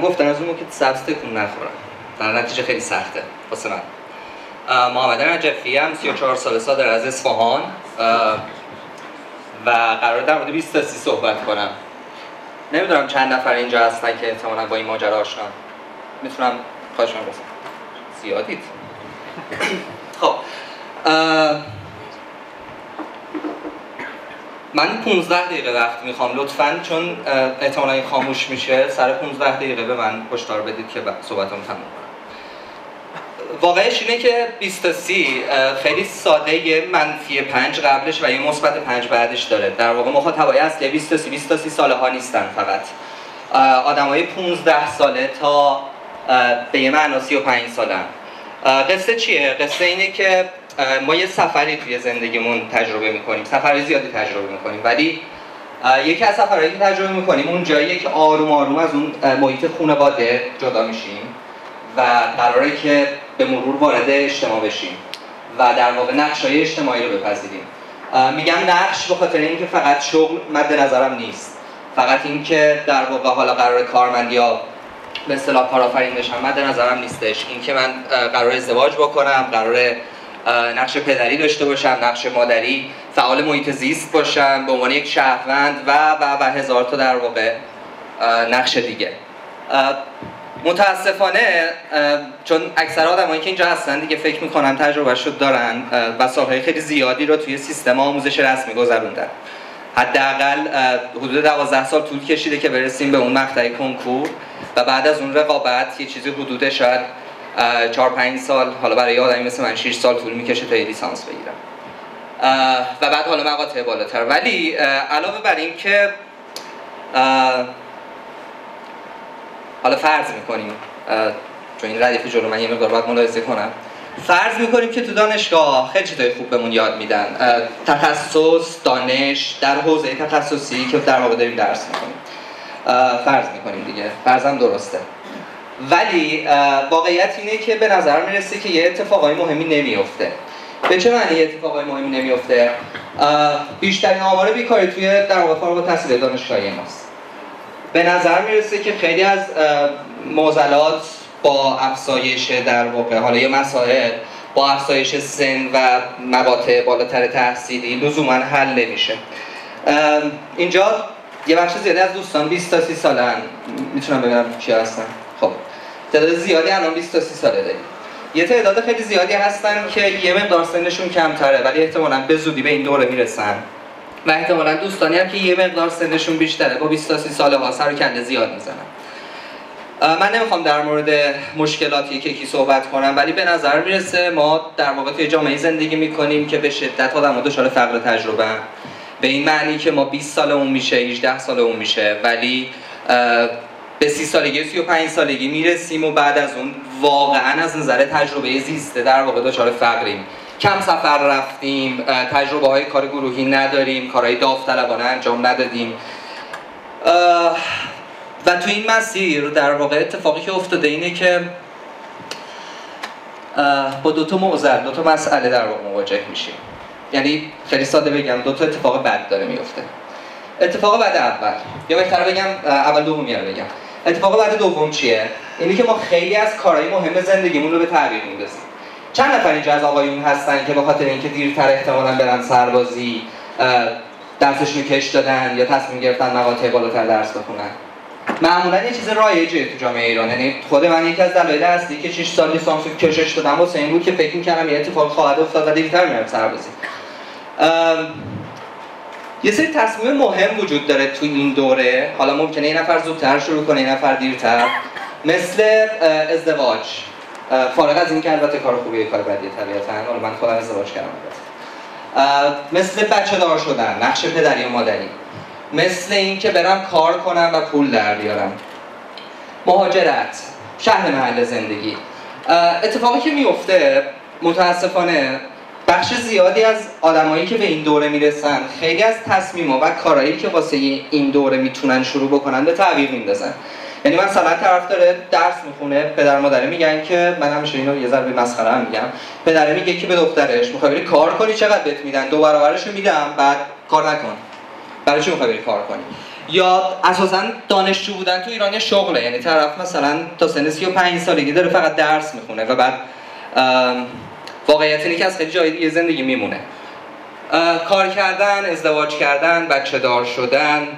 من گفتن از اون که سبز تکون نخورم. در نتیجه خیلی سخته. واسه من. محمد نجفی هم 34 سال ساده از اصفهان. و قرار در مورد 20 تا 30 صحبت کنم. نمی‌دونم چند نفر اینجا هستن که احتمالاً با این ماجرا آشنا می‌تونم خواهش کنم زیادید. خب من 15 دقیقه وقت می‌خوام لطفا چون احتمالا این خاموش میشه. سر 15 دقیقه به من هشدار بدید که صحبتم تموم کنم. واقعش اینه که 20 تا 30 خیلی ساده یه منفی 5 قبلش و یه مثبت 5 بعدش داره. در واقع مخاطبای اصلی 20 تا 30 20 تا 30 ساله ها نیستن فقط. آدمای 15 ساله تا به یه معنا 35 سالن. قصه چیه؟ قصه اینه که ما یه سفری توی زندگیمون تجربه می‌کنیم. سفر زیادی تجربه می‌کنیم. ولی یکی از سفرهایی که تجربه می‌کنیم اون جاییه که آروم آروم از اون محیط خانواده جدا میشیم و قراره که به مرور وارد اجتماع بشیم و در واقع نقش های اجتماعی رو بپذیریم. میگم نقش به خاطر اینکه فقط شغل مد نظرم نیست. فقط اینکه در واقع حالا قرار کارمند یا به اصطلاح کارآفرین بشم مد نظرم نیستش. اینکه من قرار ازدواج بکنم قرار نقش پدری داشته باشم نقش مادری فعال محیط زیست باشم به عنوان یک شهروند و و و هزار تا در واقع نقش دیگه. متاسفانه چون اکثر آدمایی که اینجا هستن دیگه فکر می‌کنم تجربه شد دارن و سالهای خیلی زیادی رو توی سیستم آموزش رسمی گذروندن حداقل حدود 12 سال طول کشیده که برسیم به اون مقطع کنکور و بعد از اون رقابت یه چیزی حدود شاید 4 5 سال حالا برای آدمی مثل من 6 سال طول می‌کشه تا لیسانس بگیرم. و بعد حالا مقاطع بالاتر. ولی علاوه بر این که حالا فرض می‌کنیم چون این ردیف جلو من یه مقدار باید ملاحظه کنم. فرض می‌کنیم که تو دانشگاه خیلی چیزای خوب بهمون یاد میدن. تخصص دانش در حوزه تخصصی که در واقع داریم درس می‌کنیم فرض می‌کنیم دیگه. فرضم درسته. ولی واقعیت اینه که به نظر می‌رسه که یه اتفاقای مهمی نمیفته به چه معنی یه اتفاقای مهمی نمیفته بیشترین آمار بیکاری توی در واقع فارغ التحصیل دانشگاهی ماست. به نظر می‌رسه که خیلی از معضلات با افزایش در واقع حالا یه مسائل با افزایش سن و مقاطع بالاتر تحصیلی لزوما حل نمیشه. اینجا یه بخش زیاده از دوستان 20 تا 30 سالن. می‌تونم ببینم چی هستن. تعداد زیادی الان 20 تا 30 ساله داریم. یه تعداد خیلی زیادی هستن که یه مقدار سنشون کمتره ولی احتمالاً به زودی به این دوره می‌رسن. و احتمالا دوستانی هم که یه مقدار سنشون بیشتره با 20 تا 30 ساله ها سر کنده زیاد می‌زنن. من نمی‌خوام در مورد مشکلاتی که کی صحبت کنم ولی به نظر می‌رسه ما در واقع توی جامعه زندگی می‌کنیم که به شدت آدم دچار فقر تجربه به این معنی که ما 20 سال اون میشه 18 سال اون میشه ولی به 30 سالگی 35 سالگی می‌رسیم و بعد از اون واقعا از نظر تجربه زیسته. در واقع دچار فقریم. کم سفر رفتیم تجربه های کار گروهی نداریم کارهای داوطلبانه انجام ندادیم. و تو این مسیر در واقع اتفاقی که افتاده اینه که با دو تا دو تا مسئله در واقع مواجه میشیم. یعنی خیلی ساده بگم دو تا اتفاق بد داره میفته. اتفاق بعد اول. یا بهتر بگم اول دومی رو بگم. اتفاق بعد دوم چیه؟ اینی که ما خیلی از کارهای مهم زندگیمون رو به تعویق میندازیم. چند نفر اینجا از آقایون هستن که به خاطر اینکه دیرتر احتمالا برن سربازی درسشون کش دادن یا تصمیم گرفتن مقاطع بالاتر درس بخونن. معمولا یه چیز رایجه تو جامعه ایران. یعنی خود من یکی از دلایل اصلی که 6 سال لیسانس کشش دادم واسه این بود که فکر می‌کردم یه اتفاق خواهد افتاد و دیرتر میرم سربازی. یه سری تصمیم مهم وجود داره تو این دوره. حالا ممکنه این نفر زودتر شروع کنه این نفر دیرتر. مثل ازدواج. فارغ از اینکه البته کار خوبیه کار بدیه طبیعتا. حالا من خودم ازدواج کردم مثل بچه دار شدن نقش پدری و مادری. مثل اینکه برم کار کنم و پول در بیارم. مهاجرت شهر محل زندگی. اتفاقی که میفته متاسفانه بخش زیادی از آدمایی که به این دوره می‌رسن خیلی از تصمیم‌ها و کارهایی که واسه این دوره می‌تونن شروع بکنن به تعویق میندازن. یعنی مثلا طرف داره درس می‌خونه پدر مادره میگن که من همیشه اینو یه ذره مسخره هم میگم. پدره میگه که به دخترش می‌خوای بری کار کنی؟ چقدر بهت میدن؟ دو برابرش میدم بعد کار نکن. برای چی می‌خوای بری کار کنی؟ یا اساسا دانشجو بودن تو ایران یه شغله. یعنی طرف مثلا تا سن 35 سالگی داره فقط درس می‌خونه و بعد واقعیت اینه که از خیلی جای دیگه زندگی میمونه. کار کردن ازدواج کردن بچه دار شدن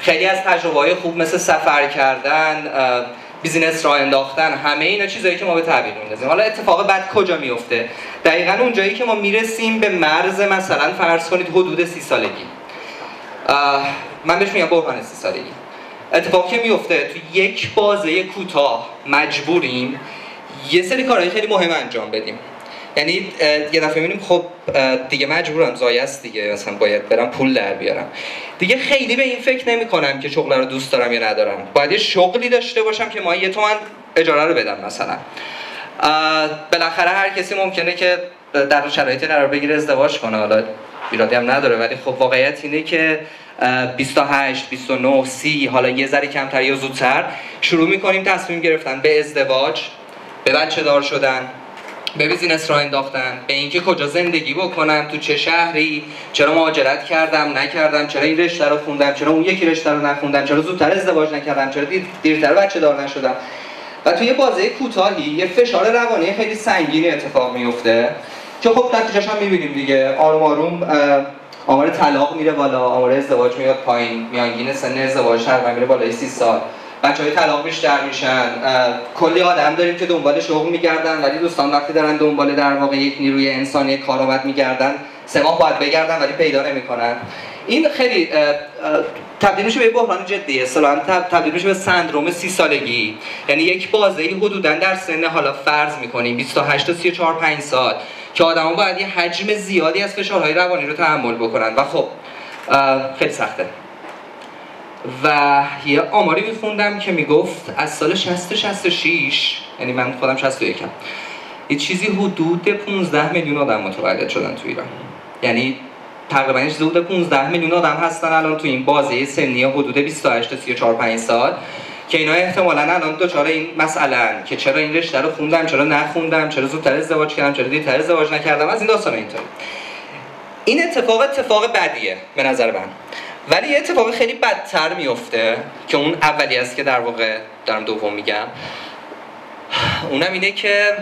خیلی از تجربه های خوب مثل سفر کردن بیزینس را انداختن همه اینا چیزایی که ما به تعبیر میندازیم حالا اتفاق بعد کجا میفته دقیقا اون جایی که ما می‌رسیم به مرز مثلا فرض کنید حدود سی سالگی. من بهش میگم بحران سی سالگی. اتفاقی که میفته تو یک بازه کوتاه مجبوریم یه سری کارهای خیلی مهم انجام بدیم. یعنی یه دفعه می‌بینیم خب دیگه مجبورم زایه است دیگه مثلا باید برم پول در بیارم. دیگه خیلی به این فکر نمی کنم که شغل رو دوست دارم یا ندارم. باید یه شغلی داشته باشم که ما یه تومن اجاره رو بدم مثلا. بالاخره هر کسی ممکنه که در شرایطی قرار بگیره ازدواج کنه. حالا ایرادی هم نداره ولی خب واقعیت اینه که 28 29 30 حالا یه ذره کمتر یا زودتر شروع می‌کنیم تصمیم گرفتن به ازدواج. به بچه دار شدن به بیزینس را انداختن به اینکه کجا زندگی بکنم تو چه شهری چرا مهاجرت کردم نکردم چرا این رشته رو خوندم چرا اون یکی رشته رو نخوندم چرا زودتر ازدواج نکردم چرا دیرتر بچه دار نشدم. و توی بازه کوتاهی یه فشار روانی خیلی سنگینی اتفاق میفته که خب نتیجهش هم می‌بینیم دیگه. آروم آروم آمار طلاق میره بالا آمار ازدواج میاد پایین میانگین سن ازدواج تقریبا میره بالای 30 سال. بچه های طلاق بیشتر میشن کلی آدم داریم که دنبال شغل میگردن ولی دوستان وقتی دارن دنبال در واقع یک نیروی انسانی کارآمد میگردن سه ماه باید بگردن ولی پیدا نمی‌کنن. این خیلی تبدیل میشه به بحران جدی. اصلا تبدیل میشه به سندروم سی سالگی یعنی یک بازه حدودا در سن حالا فرض می‌کنیم 28 تا 34 5 سال که آدما باید یه حجم زیادی از فشارهای روانی رو تحمل بکنن. و خب خیلی سخته. و یه آماری میخوندم که می‌گفت از سال 60 66 یعنی من خودم 61 یه چیزی حدود 15 میلیون آدم متولد شدن تو ایران. یعنی تقریبا چیزی حدود 15 میلیون آدم هستن الان تو این بازه سنی حدود 28 تا 34 5 سال که اینا احتمالا الان دوچار این مسئله که چرا این رشته رو خوندم چرا نخوندم چرا زودتر ازدواج کردم چرا دیرتر ازدواج نکردم از این داستان اینطوری. این اتفاق اتفاق بدیه به نظر من. ولی یه اتفاق خیلی بدتر میفته که اون اولی است که در واقع دارم دوم میگم. اونم اینه که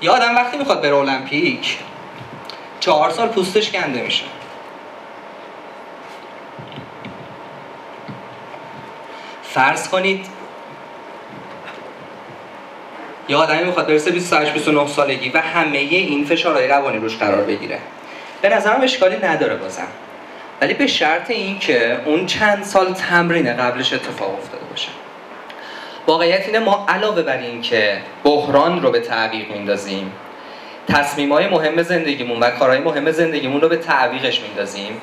یه آدم وقتی می‌خواد بره المپیک چهار سال پوستش گنده میشه. فرض کنید یه آدمی می‌خواد برسه 28 29 سالگی و همه این فشارهای روانی روش قرار بگیره. به نظرم اشکالی نداره بازم. ولی به شرط این که اون چند سال تمرین قبلش اتفاق افتاده باشه. واقعیت اینه ما علاوه بر این که بحران رو به تعویق میندازیم تصمیم های مهم زندگیمون و کارهای مهم زندگیمون رو به تعویقش میندازیم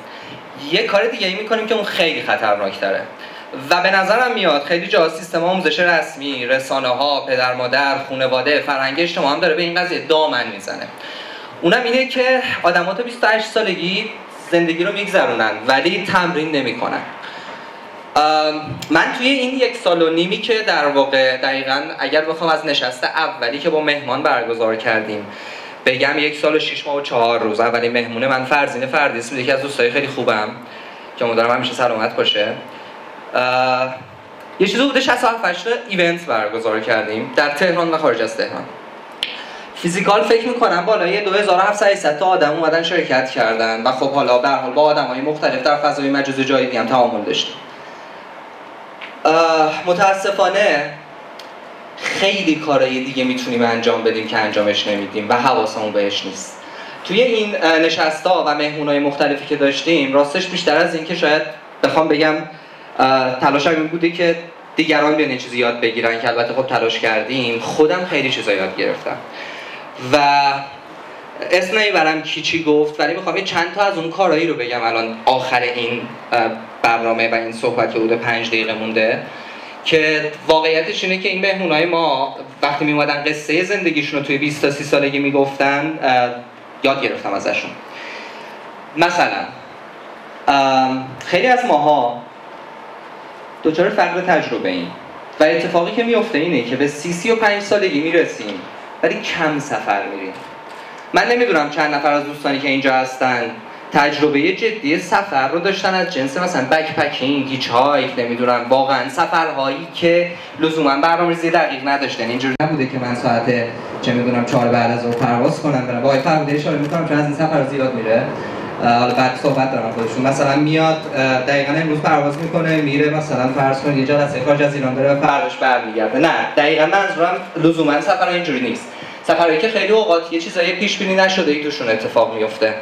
یه کار دیگه ای می‌کنیم که اون خیلی خطرناک تره و به نظرم میاد خیلی جا سیستم آموزش رسمی رسانه ها پدر مادر خانواده فرهنگ اجتماع هم داره به این قضیه دامن می‌زنه. اونم اینه که آدمات 28 سالگی زندگی رو میگذرونن ولی تمرین نمی‌کنن. من توی این یک سال و نیمی که در واقع دقیقا اگر بخوام از نشسته اولی که با مهمان برگزار کردیم بگم یک سال و شش ماه و چهار روز اولی مهمونه من فرزین فردیس بود یکی از دوستای خیلی خوبم که امیدوارم همیشه سلامت باشه. یه چیزی بوده 67 ایونت برگزار کردیم در تهران و خارج از تهران. فیزیکال فکر می‌کنم بالای 2700 تا آدم اومدن شرکت کردن و خب حالا به حال با آدمای مختلف در فضای مجازی جایی هم تعامل داشتیم. متاسفانه خیلی کارهای دیگه می‌تونیم انجام بدیم که انجامش نمیدیم و حواسمون بهش نیست. توی این نشستا و مهمونای مختلفی که داشتیم راستش بیشتر از اینکه شاید بخوام بگم تلاش این بوده که دیگران بیان چیزی یاد بگیرن که البته خب تلاش کردیم. خودم خیلی چیزا یاد گرفتم. و اسم نمی‌برم کی چی گفت؟ ولی می‌خوام یه چند تا از اون کارهایی رو بگم الان آخر این برنامه و این صحبت که بوده پنج دقیقه مونده. که واقعیتش اینه که این مهمونای ما وقتی میومدن قصه زندگیشون رو توی 20 تا 30 سالگی می‌گفتن یاد گرفتم ازشون. مثلا خیلی از ماها دچار فقر تجربه ایم. و اتفاقی که میفته اینه که به سی سی و پنج سالگی می‌رسیم ولی کم سفر میریم. من نمی‌دونم چند نفر از دوستانی که اینجا هستن تجربه جدی سفر رو داشتن از جنس مثلا backpacking hitchhike نمی‌دونم واقعا سفرهایی که لزوما برنامه‌ریزی دقیق نداشتن. اینجوری نبوده که من ساعت چه می‌دونم چهار بعد از ظهر پرواز کنم برم. وای فرموده اشاره می‌کنم چون از این سفر زیاد میره. حالا بعد صحبت دارم خودشون. مثلا میاد دقیقا امروز پرواز می‌کنه میره مثلا فرض کنید یه جلسه خارج از ایران داره فرداش برمیگرده. نه دقیقا منظورم لزوما سفر اینجوری نیست. سفرهایی که خیلی اوقات یه چیزایی پیش بینی نشده ای توشون اتفاق میفته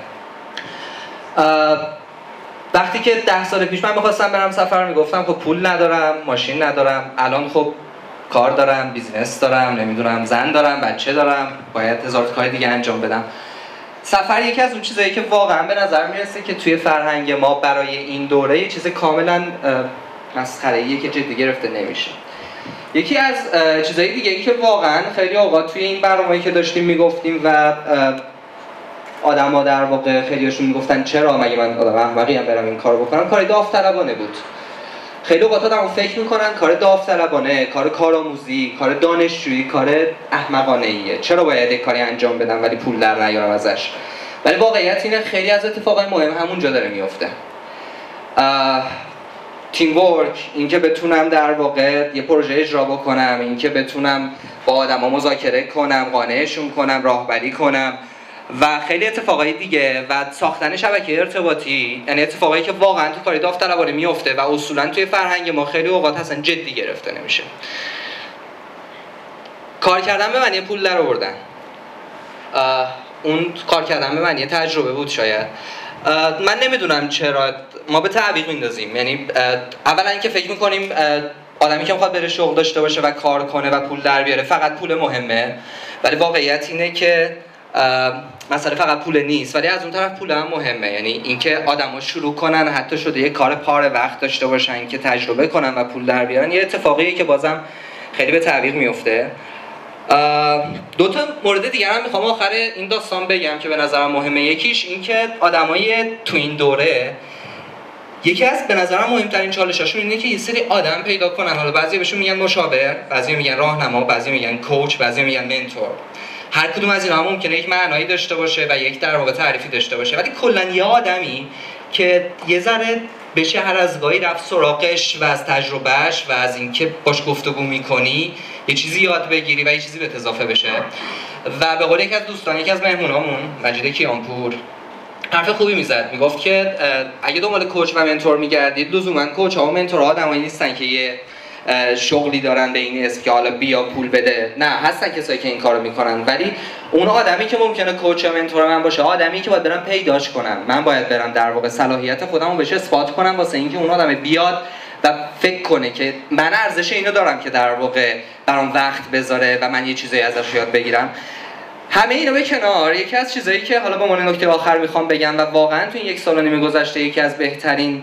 وقتی که ده سال پیش من می‌خواستم برم سفر می‌گفتم خب پول ندارم ماشین ندارم. الان خب کار دارم business دارم نمی‌دونم زن دارم بچه دارم. باید هزار کار دیگه انجام بدم. سفر یکی از اون چیزایی که واقعا به نظر می‌رسه که توی فرهنگ ما برای این دوره یه چیز کاملا مسخره که جدی گرفته نمیشه. یکی از چیزهای دیگه که واقعا خیلی اوقات توی این برنامه‌ای که داشتیم می‌گفتیم و آدما در واقع خیلیشون می‌گفتن چرا مگه من آدم احمقی هم برم این کارو بکنم کار داوطلبانه بود. خیلی اوقات آدمو فکر می‌کنن کار داوطلبانه کار کارآموزی کار دانشجویی کار احمقانه ایه چرا باید یک کاری انجام بدم ولی پول در نیارم ازش؟ ولی واقعیت اینه خیلی از اتفاقای مهم همونجا داره میفته تیم ورک اینکه بتونم در واقع یه پروژه اجرا بکنم اینکه بتونم با آدما مذاکره کنم قانعشون کنم راهبری کنم. و خیلی اتفاقای دیگه و ساختن شبکه ارتباطی یعنی اتفاقایی که واقعا تو کاری داوطلبانه میفته و اصولا توی فرهنگ ما خیلی اوقات اصلا جدی گرفته نمیشه. کار کردن به معنی پول در آوردن. اون کار کردن به معنی تجربه بود شاید. من نمی‌دونم چرا ما به تعویق میندازیم. یعنی اولا اینکه فکر می‌کنیم آدمی که می‌خواد بره شغل داشته باشه و کار کنه و پول در بیاره فقط پول مهمه. ولی واقعیت اینه که مسئله فقط پول نیست ولی از اون طرف پول هم مهمه. یعنی اینکه آدما شروع کنن حتی شده یه کار پار وقت داشته باشن که تجربه کنن و پول در بیارن یه اتفاقیه که بازم خیلی به تعویق میفته. دو تا مورد دیگر هم می‌خوام آخر این داستان بگم که به نظرم مهمه. یکیش اینکه آدمای تو این دوره یکی از به نظرم مهمترین چالشاشون اینه که یه سری آدم پیدا کنن. حالا بعضی بهشون میگن مشاور بعضی میگن راهنما بعضی میگن کوچ بعضی میگن منتور. هر کدوم از اینا ممکنه یک معنایی داشته باشه و یک در واقع تعریفی داشته باشه. ولی کلا یه آدمی که یه ذره بشه هر از گاهی رفت سراغش و از تجربهش و از اینکه باش گفتگو می‌کنی یه چیزی یاد بگیری و یه چیزی به اضافه بشه. و به قول یک از دوستان یکی از مهمونامون مجید کیانپور حرف خوبی می‌زد. می‌گفت که اگه دنبال کوچ و منتور میگردید لزوما کوچ ها و منتورها آدمایی نیستن که یه شغلی دارن به این اسم که حالا بیا پول بده. نه هستن کسایی که این کارو می‌کنن ولی اون آدمی که ممکنه کوچ یا منتور من باشه آدمی که باید برم پیداش کنم. من باید برم در واقع صلاحیت خودمو بهش اثبات کنم واسه اینکه اون آدم بیاد و فکر کنه که من ارزش اینو دارم که در واقع برام وقت بذاره و من یه چیزایی ازش یاد بگیرم. همه اینا به کنار. یکی از چیزایی که حالا به عنوان نکته آخر می‌خوام بگم و واقعا تو این یک سال نیم گذشته یکی از بهترین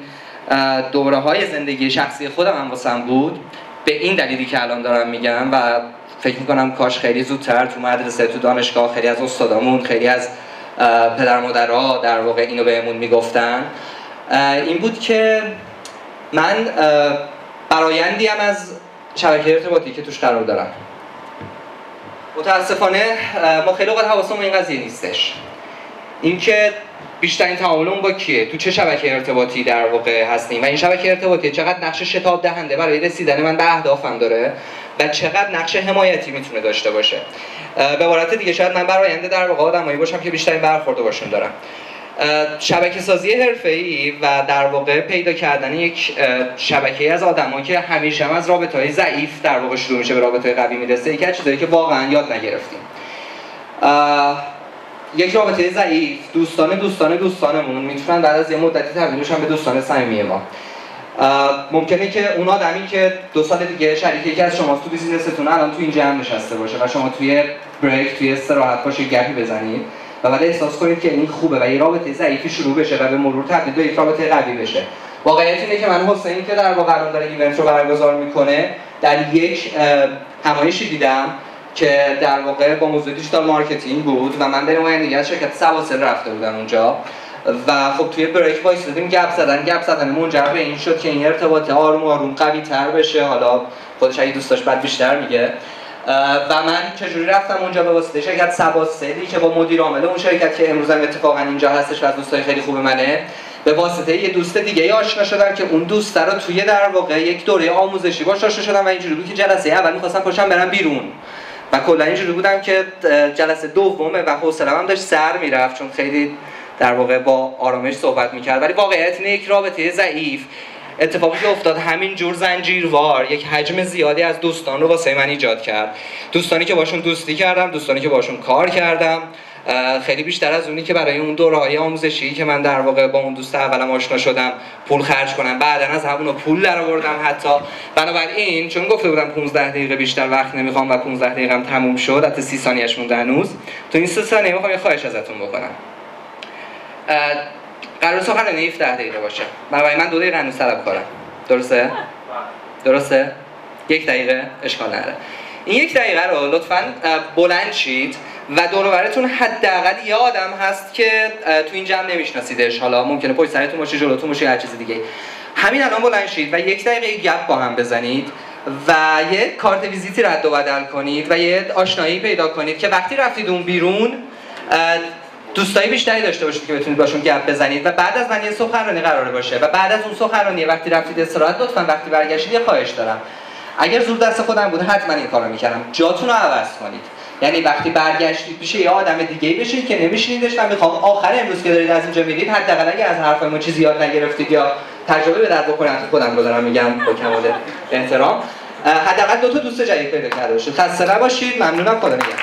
دوره های زندگی شخصی خودم هم واسم بود. به این دلیلی که الان دارم میگم و فکر می‌کنم کاش خیلی زودتر تو مدرسه تو دانشگاه خیلی از استادامون خیلی از پدر مادرها در واقع اینو بهمون می‌گفتن. این بود که من برایندی هم از شبکه ارتباطی که توش قرار دارم. متاسفانه ما خیلی وقت حواسمون این قضیه نیستش. اینکه بیشترین تعاملمون با کیه؟ تو چه شبکه ارتباطی در واقع هستیم؟ و این شبکه ارتباطی چقدر نقش شتاب دهنده برای رسیدن من به اهدافم داره؟ و چقدر نقش حمایتی می‌تونه داشته باشه؟ به عبارت دیگه شاید من برای آینده در واقع آدمایی باشم که بیشترین برخورد باشون دارم. شبکه سازی حرفه‌ای و در واقع پیدا کردن یک شبکه از آدمایی که همیشه هم از رابطه های ضعیف در واقع شروع میشه به رابطه قوی می‌رسه یکی از چیزایی که واقعا یاد نگرفتیم. یک رابطه ضعیف. دوستان دوستان دوستانمون. می‌تونن بعد از یه مدتی تبدیل بشن به دوستان صمیمی ما. ممکنه که اون آدمی که دو سال دیگه شریک یکی از شما تو بیزینستون الان تو این جمع نشسته باشه و شما توی break توی استراحت باشه گپی بزنید و بعد احساس کنید که این خوبه و یه رابطه ضعیفی شروع بشه و به مرور تبدیل به یک رابطه قوی بشه. واقعیت اینه که من حسین که در واقع داره event رو برگزار می‌کنه در یک همایشی دیدم که در واقع با موضوع digital marketing بود و من به نمایندگی از شرکت سواسل رفته بودم اونجا. و خب توی break وایسادیم گپ زدن گپ زدن منجر به این شد که این ارتباط آروم آروم قوی تر بشه. حالا خودش اگه دوست داشت بعد بیشتر میگه. و من چجوری رفتم اونجا به واسطه شرکت سباس سیلی که با مدیر عامل اون شرکت که امروز هم اتفاقا اینجا هستش و از دوستای خیلی خوب منه به واسطه یه دوست دیگه آشنا شدم که اون دوست رو توی در واقع یک دوره آموزشی باش آشنا شدم و اینجوری بود که جلسه اول می‌خواستم پاشم برم بیرون. و کلا اینجوری بودم که جلسه دومه و حوصله‌ام داشت سر می‌رفت چون خیلی در واقع با آرامش صحبت می‌کرد. ولی واقعیت اینه یک رابطه ضعیف. اتفاقی که افتاد همین جور زنجیروار یک حجم زیادی از دوستان رو واسه من ایجاد کرد. دوستانی که باشون دوستی کردم دوستانی که باشون کار کردم. خیلی بیشتر از اونی که برای اون دورهای آموزشی که من در واقع با اون دوست اولم آشنا شدم پول خرج کنم. بعدا از همونو پول در آوردم حتی. بنابراین چون گفته بودم 15 دقیقه بیشتر وقت نمی‌خوام و 15 دقیقه هم تموم شد حتی 30 ثانیه‌اش مونده هنوز. تو این 3 ثانیه می‌خوام یه خواهش ازتون بکنم. قرار سخنرانی 17 دقیقه باشه. برای من دو دقیقه هنوز طلب کارم. درسته؟ درسته؟ یک دقیقه؟ اشکال نداره. این یک دقیقه رو لطفا بلند شید و دور حداقل یه آدم هست که تو این جمع نمیشناسیدش. حالا ممکنه پشت سرتون باشه جلوتون باشه هر چیز دیگه. همین الان بلند شید و یک دقیقه گپ با هم بزنید و یه کارت ویزیتی رد و بدل کنید و یه آشنایی پیدا کنید که وقتی رفتید اون بیرون دوستایی بیشتری داشته باشید که بتونید باشون گپ بزنید و بعد از من یه سخنرانی قراره باشه و بعد از اون سخنرانی وقتی رفتید استراحت لطفا وقتی برگشتید یه خواهش دارم. اگر زور دست خودم بود حتما این کارو می‌کردم. جاتون رو عوض کنید. یعنی وقتی برگشتید میشه یه آدم دیگه بشید که نمیشینیدش و می‌خوام آخر امروز که دارید از اینجا میرید حداقل اگه از حرفای ما چیزی یاد نگرفتید یا تجربه به در بکنید خودم رو دارم میگم با کمال احترام. حداقل دو تا دوست جدید پیدا کرده باشید. خسته نباشید. ممنونم. خدا نگهدار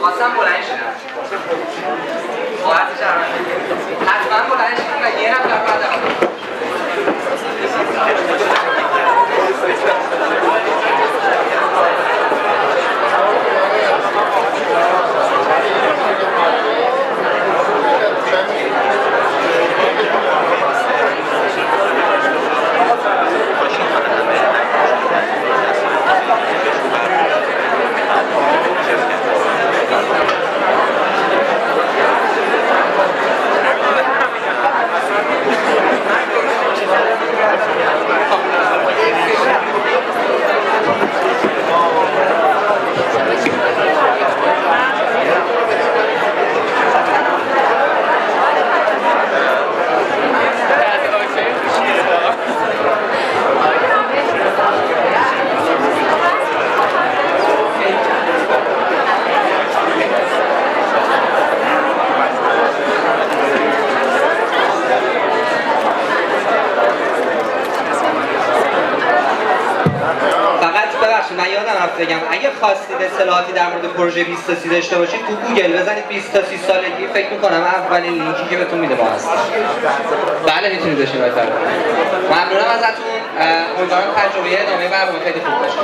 خواستم بلند شدم حتما بلند شدم و یه نفر بعد خواستید اطلاعاتی در مورد پروژه 20 تا 30 داشته باشید تو گوگل بزنید 20 تا 30 سالگی. فکر می‌کنم اولین لینکی که بهتون میده ما هست بله می‌تونید بشه بفرمایید ممنونم ازتون. امیدوارم تجربه ادامه برنامه خیلی خوب باشه.